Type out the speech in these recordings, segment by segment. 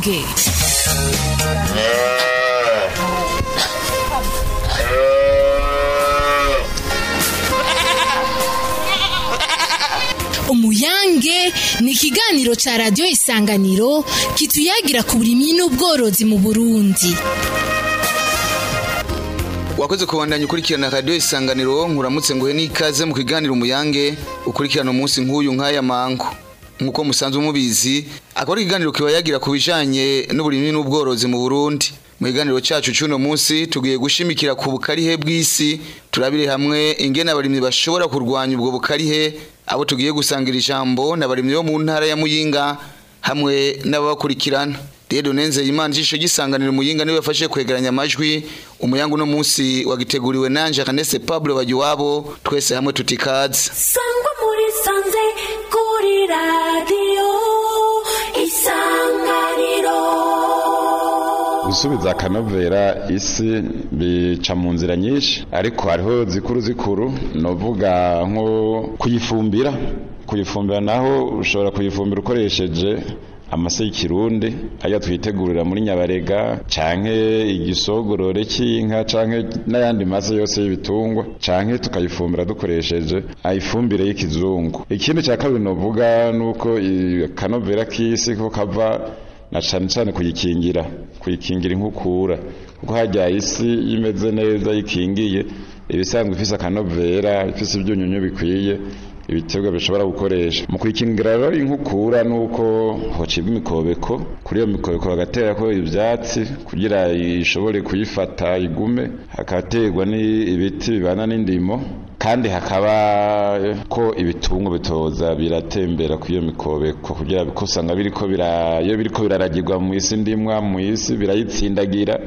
Gate. Umuyange ni ikiganiro cya radiyo isanganiro kituyagira ku burimyi n'ubworozi mu Burundi. wakoze kubandanya ukurikirana radiyo isanganiro nkuramutse nguhe n'ikaze mu kiganiro umuyange ukurikirana umunsi nk'uyu nk'aya mango nk'uko musanzwe mubizi akora ikiganiro kiba ku bijyanye n'uburimi n'ubworozi mu burundi mu kiganiro cyacu cy'uno munsi tugiye gushimikira ku bukarihe bw'isi turabire hamwe ingene abarimyi bashobora kurwanya ubwo bukarihe abo tugiye gusangira ijambo n'abarimyi bo mu ntara ya muyinga hamwe n'ababakurikirana rero nenzeye imana ijisho gisanganira umuyinga niwe yafashe kwegeranya amajwi umuyango uno munsi wagiteguriwe nanje akanese Pablo bagiwabo twese hamwe tutikaze gusubiza akanovera isi bica mu nzira nyinshi ariko hariho zikuru zikuru novuga nko kuyifumbira kuyifumbira naho ushobora kuyifumbira ukoresheje amasekirunde ajya twitegurira muri nyabarega canke igisogorore cy'inka canke n'ayandi mase yose y'ibitungwa canke tukayifumbira dukoresheje ayifumbire y'ikizungu ikindi cya kabiri novuga nuko akanovera k'isi ko kava na cyane cyane kuyikingira kuyikingira inkukura kuko hajya isi imeze neza yikingiye ibisanzwe ifise akanovera ifise ibyunyunyu bikwiye ibitego bishobora gukoresha mu kwikingira rero inkukura ni uko hocibwa imikobeko kuri iyo mikobeko bagaterako ibyatsi kugira ishobore kuyifata igume hakaterwa n'ibiti bibana n'indimo kandi hakaba ko ibitungo bitoza biratembera ku iyo mikobeko kugira ko usanga biriko bira iyo biriko biraragirwa mu isi ndimwa mu isi birayitsindagira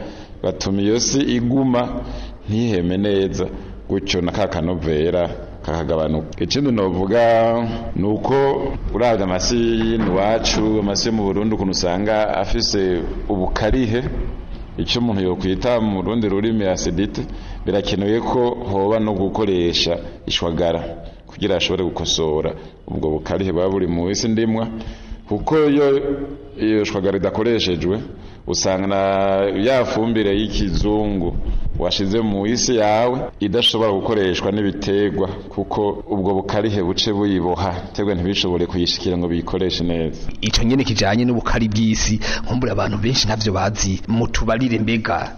batuma iyo si iguma ntiheme neza gutyo na ka kanovera karahagabanuka ikindi novuga ni uko urabya amasi y'ino iwacu amasi yo mu burundu ukuntu usanga afise ubukarihe icyo umuntu yokwita mu rundi rurimi asidite birakenewe ko hoba no gukoresha ishwagara kugira ashobore gukosora ubwo bukarihe buba buri mu isi ndimwa kuko iyo ishwaga ridakoreshejwe usanga ya fumbire y'ikizungu washize mu isi yawe idashobora gukoreshwa n'ibiterwa kuko ubwo bukarihe buce buyiboha ibiterwa ntibishobore kuyishikira ngo biyikoreshe neza icyo nyine kijyanye n'ubukari bw'isi nkumbura abantu benshi ntabyo bazi mutubarire mbega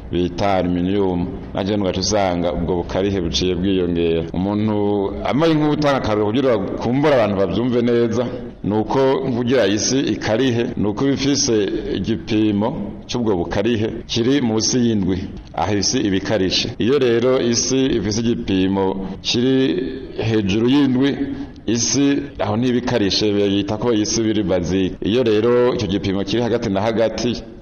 bita aluminiyumu nacyo ntugace usanga ubwo bukarihe buciye bwiyongera umuntu amaye nk'ubutanga akaruriro kugira ngo kumbura abantu babyumve neza nuko mvugira isi ikarihe nuko bifise igipimo cy'ubwo bukarihe kiri munsi y'indwi aho isi ibikarishe iyo rero isi ifise igipimo kiri hejuru y'indwi isi aho ntibikarishe bayita ko isi biri bazike iyo rero icyo gipimo kiri hagati na hagati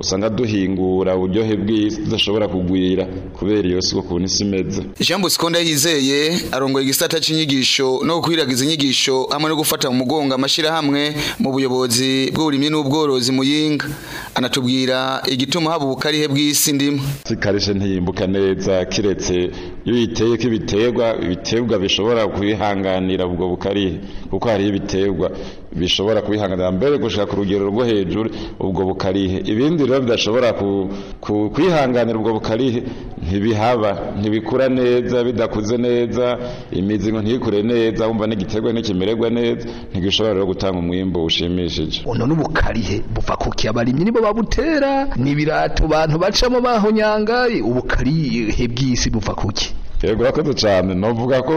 usanga duhingura uburyohe bwiza tudashobora kugwira kubera iyo si ukuntu isi imeze jean bosco ndayizeye arongoye igisata cy'inyigisho no gukwiragiza inyigisho hamwe no gufata mu mugongo amashyirahamwe mu buyobozi bw'uburimyi n'ubworozi mu yinga anatubwira igituma haba ubukarihe bw'isi ndimo zikarishe ntiyimbuka neza kiretse iyo uyiteye ko ibiterwa ibiterwa bishobora kubihanganira ubwo bukarihe kuko hariho ibiterwa bishobora kubihanganira mbere gushaka urugero rwo hejuru ubwo bukarihe ibindi biba bidashobora kwihanganira ubwo bukari ntibihaba ntibikura neza bidakuze neza imizi ngo ntikure neza wumva n'igiterwa ntikimererwa neza ntigishobora rero gutanga umwimbo ushimishije uno n'ubukarihe buva ku kiyabarimyi nibo babutera ni ibirato abantu bacamo bahonyangaye ubukarihe bw'isi buva kuki yego urakoze cyane novuga ko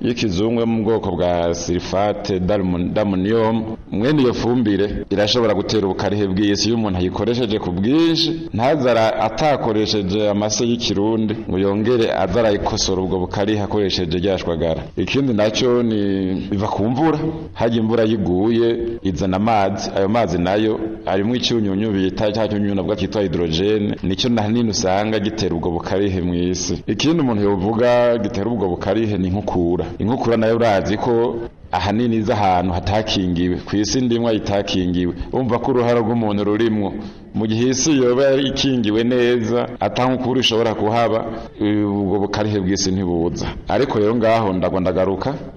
y'ikizungu yo mu bwoko bwa silifate damuniyomu mwene iyo fumbire irashobora gutera ubukarihe bw'isi iyo umuntu ayikoresheje ku bwinshi ntazara atakoresheje amase y'ikirundi ngo yongere azara ayikosora ubwo bukarihe akoresheje ryashwagara ikindi nacyo ni biva ku mvura hajya imvura yiguye izana amazi ayo mazi nayo arimo icyunyunyu bita cya cyunyunyu nabwo kitwa hidorogene nicyo hanini usanga gitera ubwo bukarihe mu isi ikindi umuntu yavuga gitera ubwo bukarihe ni nkukura inkukura nayo urazi ko ahanini z'ahantu hatakingiwe ku isi ndimwa itakingiwe umva ko uruhare rw'umuntu rurimo. mu gihe isi yoba ikingiwe neza atankukura ishobora kuhaba ubwo bukarehe bw'isi ntibuza ariko rero ngaho ndagwa ndagaruka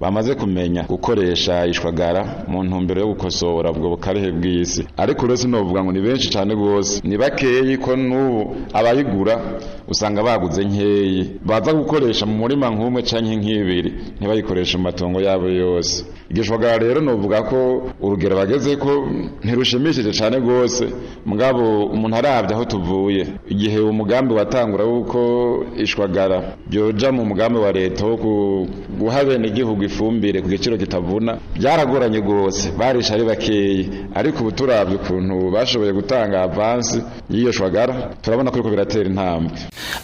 bamaze kumenya gukoresha ishwagara mu ntumbero yo gukosora ubwo bukarehe bw'isi ariko uretse novuga ngo ni benshi cyane rwose ni bakeyi ko n'ubu abayigura usanga baguze nkeyi baza gukoresha mu murima nk'umwe cyangwa nk'ibiri ntibayikoreshe mu matungo yabo yose igishwagara rero novuga ko urugero bageze ko ntirushimishije cyane rwose mugabo umuntu arabye aho tuvuye igihe umugambi watangura w'uko ishwagara byoja mu mugambi wa leta wo guha bene igihugu ifumbire ku giciro kitavuna byaragoranye rwose barisha ari bakeya ariko ubu turabye ukuntu bashoboye gutanga avansi y'iyo shwagara turabona ko ariko biratera intambwe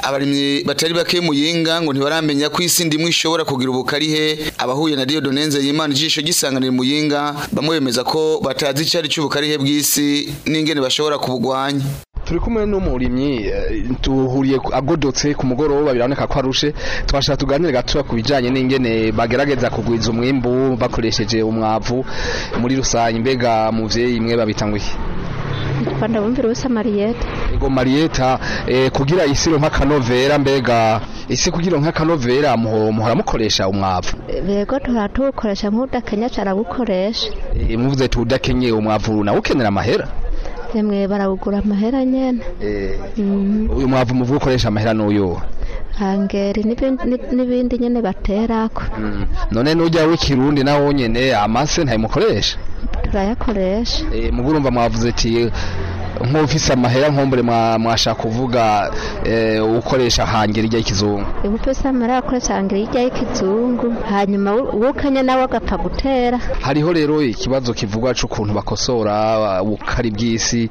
abarimyi batari bake muyinga ngo ntibaramenya ko isi ndimwe ishobora kugira ubukarihe abahuye na Dieudonne yimana ijisho gisanganira muyinga bamwe bemeza ko batazi icyo ari cy'ubukarihe bw'isi n'ingene bashobora kubugwanya turi kumwe n'umurimyi eh, tuhuriye agodotse ku mugoroba biraboneka ko arushe twashaka tuganire gato ku bijyanye n'ingene bagerageza kugwiza umwimbu bakoresheje umwavu muri rusange mbega muvyeyi imwe babitanguye Rwanda bumvira ubusa Marieta Ego Marieta eh, kugira isiro nk'akanovera mbega isi kugira nk'akanovera muhora muhora mukoresha umwavu Yego turatukoresha nk'udakenye caragukoresha eh, e, tudakenye umwavu nawe ukenera amahera rimwe barawugura amahera nyine eh, mhm. uyu mwavu muvuga ukoresha amahera n'uyuha hangeri n'ibindi nyine baterako mm. none n'ujya w'ikirundi nawe nyine amase ntayo mukoresha turayakoresha eh, mugurumva mwavuze ati nk'ufise amahera nkombure mwashaka kuvuga eh, ukoresha hangira irya kizungu ubu amahera akoresha hangira irya kizungu hanyuma wukanya nawe agapfa gutera hariho rero ikibazo kivugwa cy'ukuntu bakosora ubukari uh, bw'isi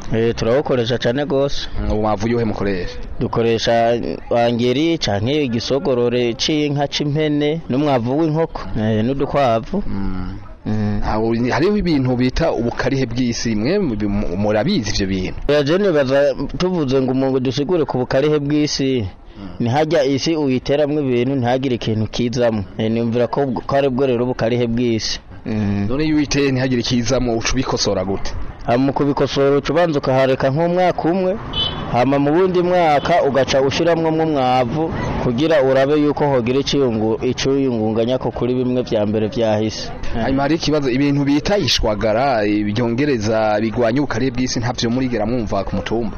eh turawukoresha cyane gose umwavu yohe mukoresha dukoresha angeri canke igisogorore c'inka c'impene n'umwavu w'inkoko eh n'udukwavu mm. Mm. hariho ibintu bita ubukarihe bw'isi mwe murabizi ibyo bintu tuvuze ngo umuntu dusigure ku bukarihe bw'isi mm. ntihajya isi uyiteramo ibintu ntihagire ikintu kizamo eh, nimvira ko ari bwo rero bukarihe bw'isi mm. none iyo uyiteye ntihagire ikizamo uca gute ah, mu kubikosora uca ubanza ukahareka nk'umwaka umwe hama mu wundi mwaka ugaca ushyiramo umwavu kugira urabe yuko hogira icyuyungunganya ko kuri bimwe bya mbere byahise eh. hanyuma hari ikibazo ibintu bita ishwagara byongereza bigwanya ubukare bw'isi ntabyo murigera mwumva ku mutumba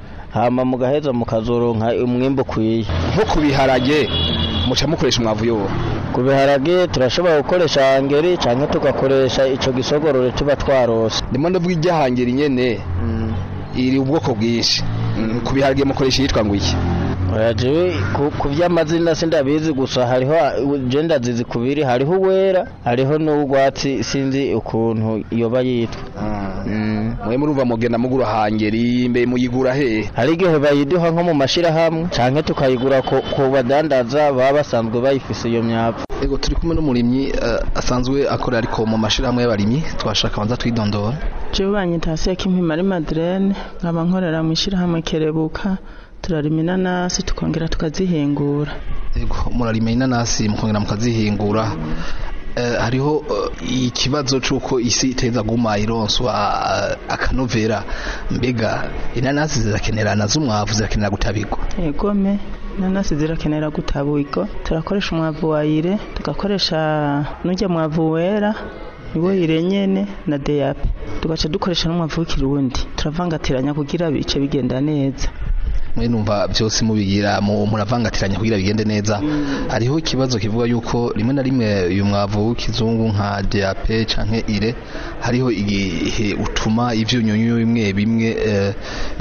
hama mugaheza mukazoronka umwimbo ukwiye nko ku biharage muca mukoresha umwavu yobo ku biharage turashobora gukoresha hangeri cyangwa tugakoresha icyo gisogorore tuba twarose ndimo ndavuga ijya hangeri nyine mm. iri ubwoko bwinshi mm. ku biharage mukoresha yitwa ngo iki ku by'amazina sindabizi gusa hariho jenda zizi kubiri hariho uwera hariho n'urwatsi sinzi ukuntu yoba yitwa ah. mm. mwe murumva mugenda mugura hangeri mbe muyigura he hari igihe bayiduha nko mu mashyirahamwe cyane tukayigura ku badandaza baba basanzwe bayifise iyo myapfa ego turi kumwe n'umurimyi eh, asanzwe akorera ariko mu mashyirahamwe y'abarimyi twashaka abanza twidondora jewe banyita sekimpi marie madeleine nkaba nkorera mu ishyirahamwe kerebuka turarima inanasi tukongera tukazihingura murarima inanasi mukongera mukazihingura eh, hariho eh, ikibazo cy'uko isi iteza guma ironswa akanovera mbega inanasi zirakenera na z'umwavu zirakenera gutabigwa egome inanasi zirakenera gutabigwa turakoresha umwavu wayire tugakoresha n'ujya mwavu wera niwo yirenyene na deyape tugaca dukoresha n'umwavu w'ikirundi turavangatiranya kugira bice bigenda neza muri byose mubigira muravangatiranya kugira bigende neza hariho ikibazo kivuga yuko rimwe na rimwe uyu mwavu w'ikizungu nka diyape cyangwa ire hariho igihe utuma ibyunyunyu bimwe bimwe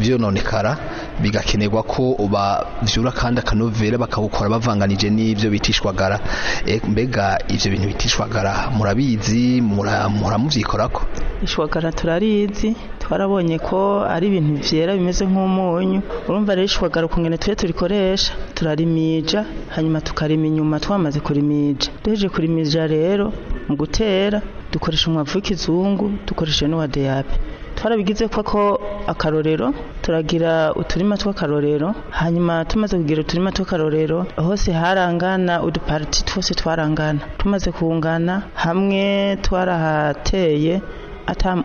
byononekara eh, bigakenerwa ko babyura kandi akanovera bakawukora bavanganije n'ibyo bitishwagara eh, mbega ibyo bintu bitishwagara murabizi muramubyikora ko ishwagara turarizi twarabonye ko ari ibintu byera bimeze nk'umunyu urumva rero ishwagara ukungene tujye turikoresha turarimija hanyuma tukarima inyuma twamaze kurimija duheje kurimija rero mu gutera dukoresha umwavu w'ikizungu dukoresha n'uwa deyabe twarabigize ko ko akarorero turagira uturima tw'akarorero hanyuma tumaze kugira uturima tw'akarorero hose harangana udupariti twose twarangana tumaze kungana hamwe twarahateye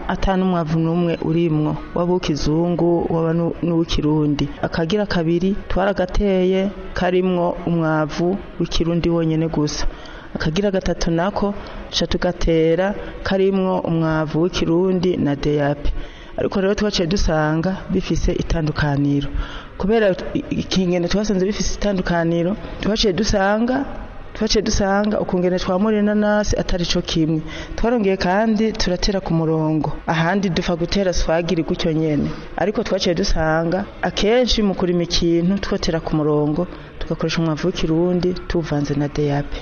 atari umwavu n'umwe urimwo waba uw'ikizungu waba n'uw'ikirundi akagira kabiri twaragateye karimwo umwavu w'ikirundi wonyine gusa akagira gatatu nako tugatera karimwo umwavu w'ikirundi na deyape ariko rero twaciye dusanga bifise itandukaniro kubera ikingendo twasanze bifise itandukaniro twaciye dusanga twaciye dusanga ukungene twamura inanasi atari co kimwe twarongeye kandi turatera ku murongo ahandi dupfa gutera swagiri gutyo nyene ariko twaciye dusanga akenshi mu kurima ikintu twotera ku murongo tugakoresha umwavu w'ikirundi tuvanze na deyape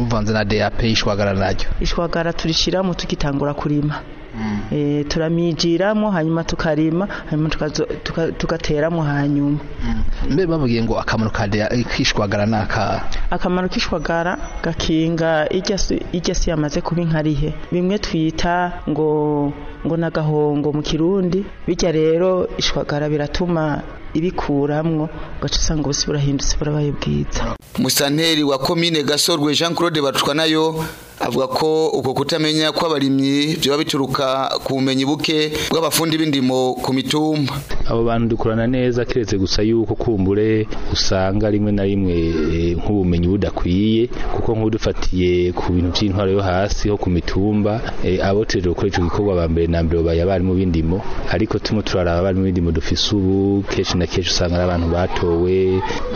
muvanze mm, na deyape ishwagara naryo ishwagara turishiramo tugitangura kurima Eh, turamijiramo hanyuma tukarima hanyuma tugateramo hanyuma mm. mbe bavugiye ngo akamaro eh, k'ishwagara ni aka akamaro k'ishwagara gakinga ijya si yamaze kuba inkarihe bimwe twita ngo ngo n'agahongo mu kirundi bijya rero ishwagara biratuma ibikuramwo ugaca usanga ubusi burahindutse burabaye bwiza musanteri wa komine gasorwe jean claude batwa nayo avuga ko uko kutamenya kw'abarimyi byaba bituruka ku bumenyi buke bw'abafundi b'indimo ku mitumba abo bantu dukorana neza keretse gusa yuko kumbure usanga rimwe na rimwe eh, nk'ubumenyi budakwiye kuko nk'udufatiye ku bintu by'intwaro yo hasi ho ku mitumba eh, abo tuje gukora icyo gikorwa ba mbere na mbere babaye abarimu b'indimo ariko tumwe turaraba abarimu b'indimo dufise ubu kenshi na kenshi usanga ari abantu batowe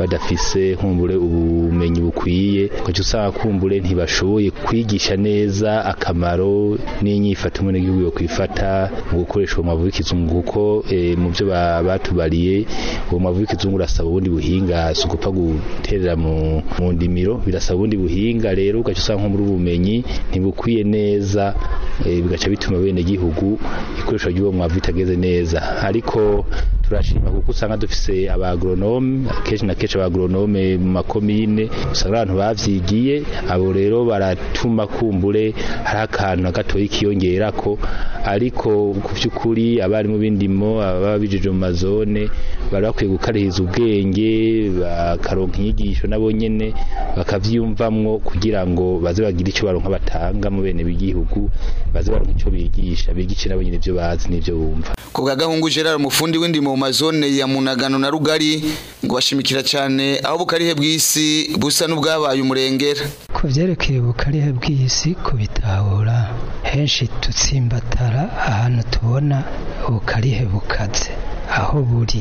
badafise kumbure ubumenyi bukwiye kuko usanga kumbure ntibashoboye kwigisha neza akamaro n'inyifato umwe n'igihugu yo kwifata mu gukoreshwa mu mavukizo kuko eh, mu byo batubariye uwo mavu w'ikizungu urasaba ubundi buhinga si guterera mu ndimiro birasaba ubundi buhinga rero ugacyo usanga nko muri ubumenyi ntibukwiye neza eh, bigaca bituma bene gihugu ikoresha ry'uwo mwavu bitageze neza ariko turashima kuko usanga dufise abagoronome kenshi na kenshi abagoronome mu makomine usanga abantu bavyigiye abo rero baratuma kumbure hari akantu na gatoyi kiyongerako ariko ku by'ukuri abarimu b'indimo ababa bijije mu mazone bari bakwiye gukarihiza ubwenge bakaronka inyigisho nabo nyene bakavyiyumvamwo kugira ngo baze bagire icyo baronka batanga mu bene b'igihugu baze baronka icyo bigisha bigishe nabo nyene ibyo bazi n'ibyo bumva ku bwa gahungu Gerard umufundi w'indimo mu mazone ya munagano na rugari ngo bashimikira cyane aho bukarihe bw'isi busa n'ubwabaye umurengera ku byerekeye bukarihe bw'isi kubitahura henshi tutsimbatara ahantu tubona bukarihe bukaze aho buri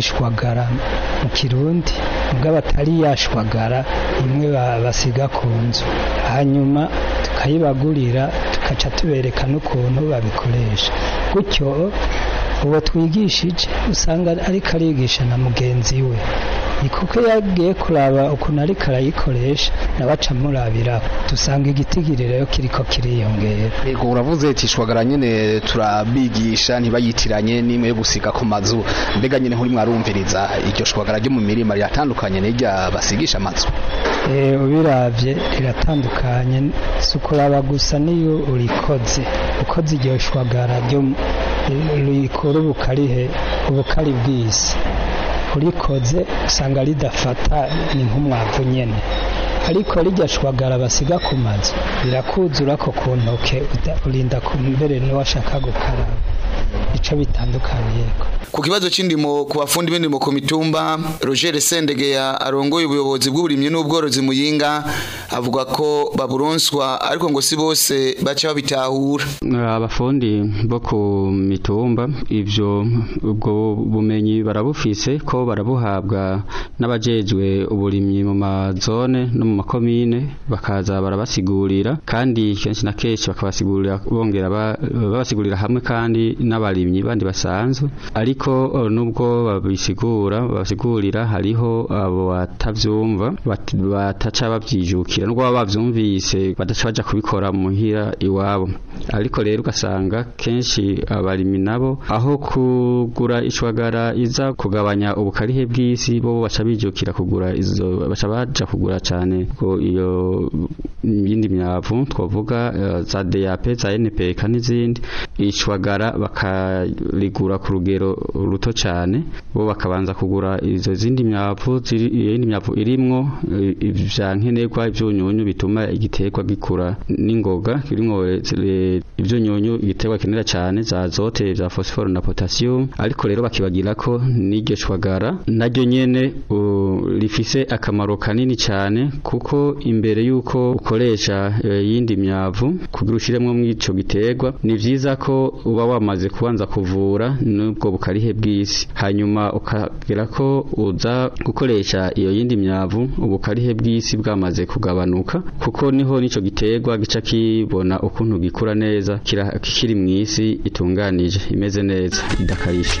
ishwagara mu kirundi ubwo abatari yashwagara imwe basiga ku nzu hanyuma tukayibagurira tukaca tubereka n'ukuntu babikoresha gutyo uwo twigishije usanga ariko arigisha na mugenzi we ni kuko yagiye kuraba ukuntu ariko arayikoresha nawe aca amurabira dusanga igiti rero kiriko kiriyongera yego uravuze tishwagara nyine turabigisha ntibayitiranye n'imwe yo gusiga ku mazu mbega nyine nk'uri mwarumviriza iryo shwagara ryo mu mirima riratandukanye n'irya basigisha amazu eh, ubiravye riratandukanye si ukuraba gusa niyo urikoze ukoze iryo shwagara ryo ruyikora ubukarihe ubukari bw'isi urikoze usanga ridafata ni nk'umwavu nyine ariko rijya shwagara basiga ku mazu rirakuzura ko ku ntoke urinda mbere n'uwashaka gukaraba ico bitandukaniye ku kibazo cyindimo ku bafundi b'indimo ku mitumba Roger Sendegeya arongoye ubuyobozi bw'uburimyi n'ubworozi muyinga avuga ko baburonswa ariko ngo si bose baca babitahura abafundi bo ku mitumba ibyo ubwo bumenyi barabufise ko barabuhabwa n'abajejwe uburimyi mu mazone no mu makomine bakaza barabasigurira kandi kenshi na kenshi bakabasigurira bongera babasigurira hamwe kandi n'abari abarimyi bandi basanzwe ariko oh, nubwo babisigura basigurira hariho abo batavyumva bataca babyijukira n'ubwo baba bavyumvise badaca baja kubikora muhira iwabo ariko rero ugasanga kenshi abarimyi nabo aho kugura ishwagara iza kugabanya ubukarihe bw'isi bo baca bijukira kugura izo baca baja kugura cyane ko iyo yindi myavu twavuga eh, za DAP za NPK n'izindi ishwagara baka barigura ku rugero ruto cyane bo bakabanza kugura izo zindi myavu iyindi myavu irimwo ibya nkenerwa ibyunyunyu bituma igitekwa gikura n'ingoga kirimo ibyunyunyu igitekwa kinera cyane za azote za fosiforo na potasiyumu ariko rero bakibagira ko n'iryo shwagara naryo nyene rifise akamaro kanini cyane kuko imbere y'uko ukoresha iyindi eh, myavu kugira ushiremwo mw'ico giterwa ni byiza ko uba wamaze kubanza ubanza kuvura n'ubwo bukarihe bw'isi hanyuma ukagira ko uza gukoresha iyo yindi myavu ubukarihe bw'isi bwamaze kugabanuka kuko niho nico giterwa gica kibona ukuntu gikura neza kikiri mu isi itunganije imeze neza idakarisha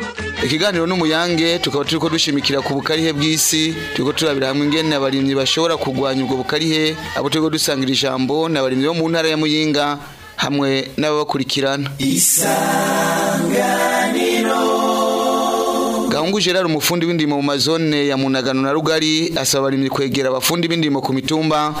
kiganiro n'umuyange tukaba turi ko dushimikira ku bukarihe bw'isi turi ko turabira hamwe ingene abarimyi bashobora kurwanya ubwo bukarihe abo turi ko dusangira ijambo ni abarimyi bo mu ntara ya muyinga hamwe n'ababakurikirana isanganiro Gahungu Gerard umufundi w'indimo mu mazone ya Munagano na Rugari asaba abarimyi kwegera abafundi b'indimo ku mitumba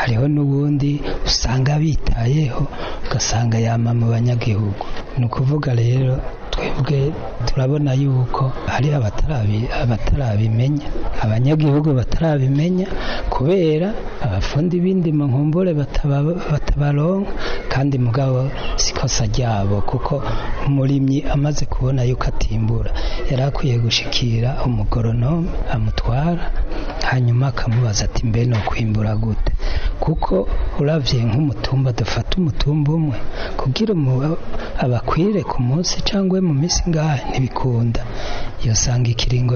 hariho n'ubundi usanga bitayeho ugasanga yama mu banyagihugu ni ukuvuga rero twebwe turabona yuko hari abatarabimenya abanyagihugu batarabimenya kubera abafundi b'indimo nkumbure batabaronka kandi mugabo si ryabo kuko umurimyi amaze kubona yuko atimbura yari akwiye gushikira umugoronome amutwara hanyuma akamubaza ati mbe ni ukwimbura gute kuko urabye nk'umutumba dufata umutumba umwe kubwira abakwire ku munsi cyangwa mu minsi ngaha ntibikunda iyo sanga ikiringo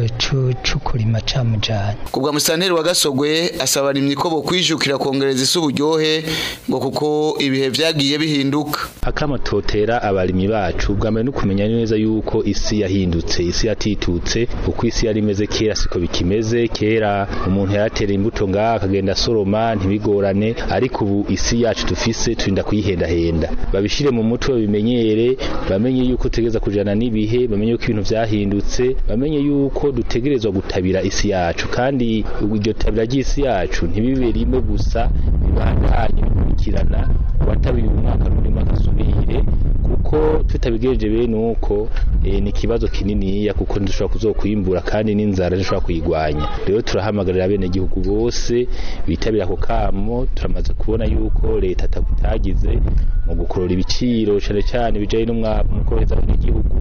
cy'ukurima camujanye kubwa musitanteri wa gasogwe asaba abarimyi ko bokwijukira kongereza isi uburyohe ngo kuko ibihe byagiye bihinduka akama totera abarimyi bacu bwa mbere no kumenya neza yuko isi yahindutse isi yatitutse uko isi yari imeze kera siko bikimeze kera umuntu yaratera imbuto ngaha akagenda asoroma ntibigorane cyane ariko ubu isi yacu dufise turinda kuyihendahenda babishyire mu mutwe babimenyere bamenye yuko dutegereza kujana n'ibihe bamenye yuko ibintu byahindutse bamenye yuko dutegerezwa gutabira isi yacu kandi iryo tabira ry'isi yacu ntibibe rimwe gusa bibandanye bikurikirana uwatabiye umwaka n'undi agasubire kuko tutabigereje bene uko e, ni ikibazo kininiya kuko dushobora kuzokwimbura kandi n'inzara dushobora kuyigwanya rero turahamagarira bene gihugu bose bitabira ako kamo turamaze kubona yuko leta itagize mu gukurura ibiciro cyane cyane bijyanye n'umwavu mu kohereza n'igihugu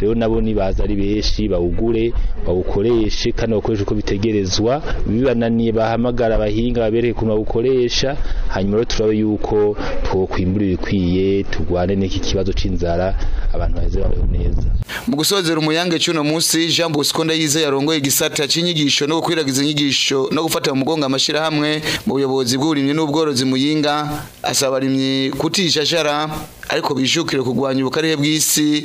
rero nabo nibaza ari benshi bawugure bawukoreshe kandi bawukoreshe uko bitegerezwa bibananiye bahamagara abahinga babereye ukuntu bawukoresha hanyuma rero turabe yuko twokwimbura ibikwiye turwane n'iki kibazo cy'inzara abantu baheze babeho neza mu gusozera umuyange cy'uno munsi Jean Bosco Ndayize yarongoye igisata cy'inyigisho no gukwiragiza inyigisho no gufata mu mugongo amashyirahamwe mu buyobozi bw'uri abarimyi n'ubworozi muyinga asaba abarimyi kutijajara ariko bishukire kurwanya ubukarihe bw'isi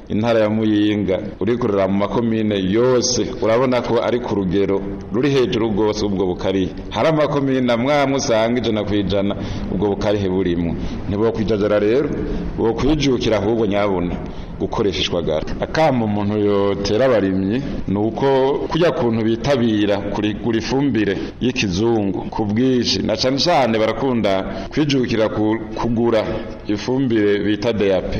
intara ya muyinga urikurira mu makomine yose urabona ko ari ku rugero ruri hejuru rwose ubwo bukarihe hari amakomine amwe usanga ijana ku ijana ubwo bukarihe burimo ntibokwijajara rero bokwijukira ahubwo nyabuna gukoresheshwa gara umuntu yotera abarimyi ni uko kujya kuntu bitabira kuri ifumbire y'ikizu kizungu ku bwinshi na cyane cyane barakunda kwijukira kugura ifumbire bita deyape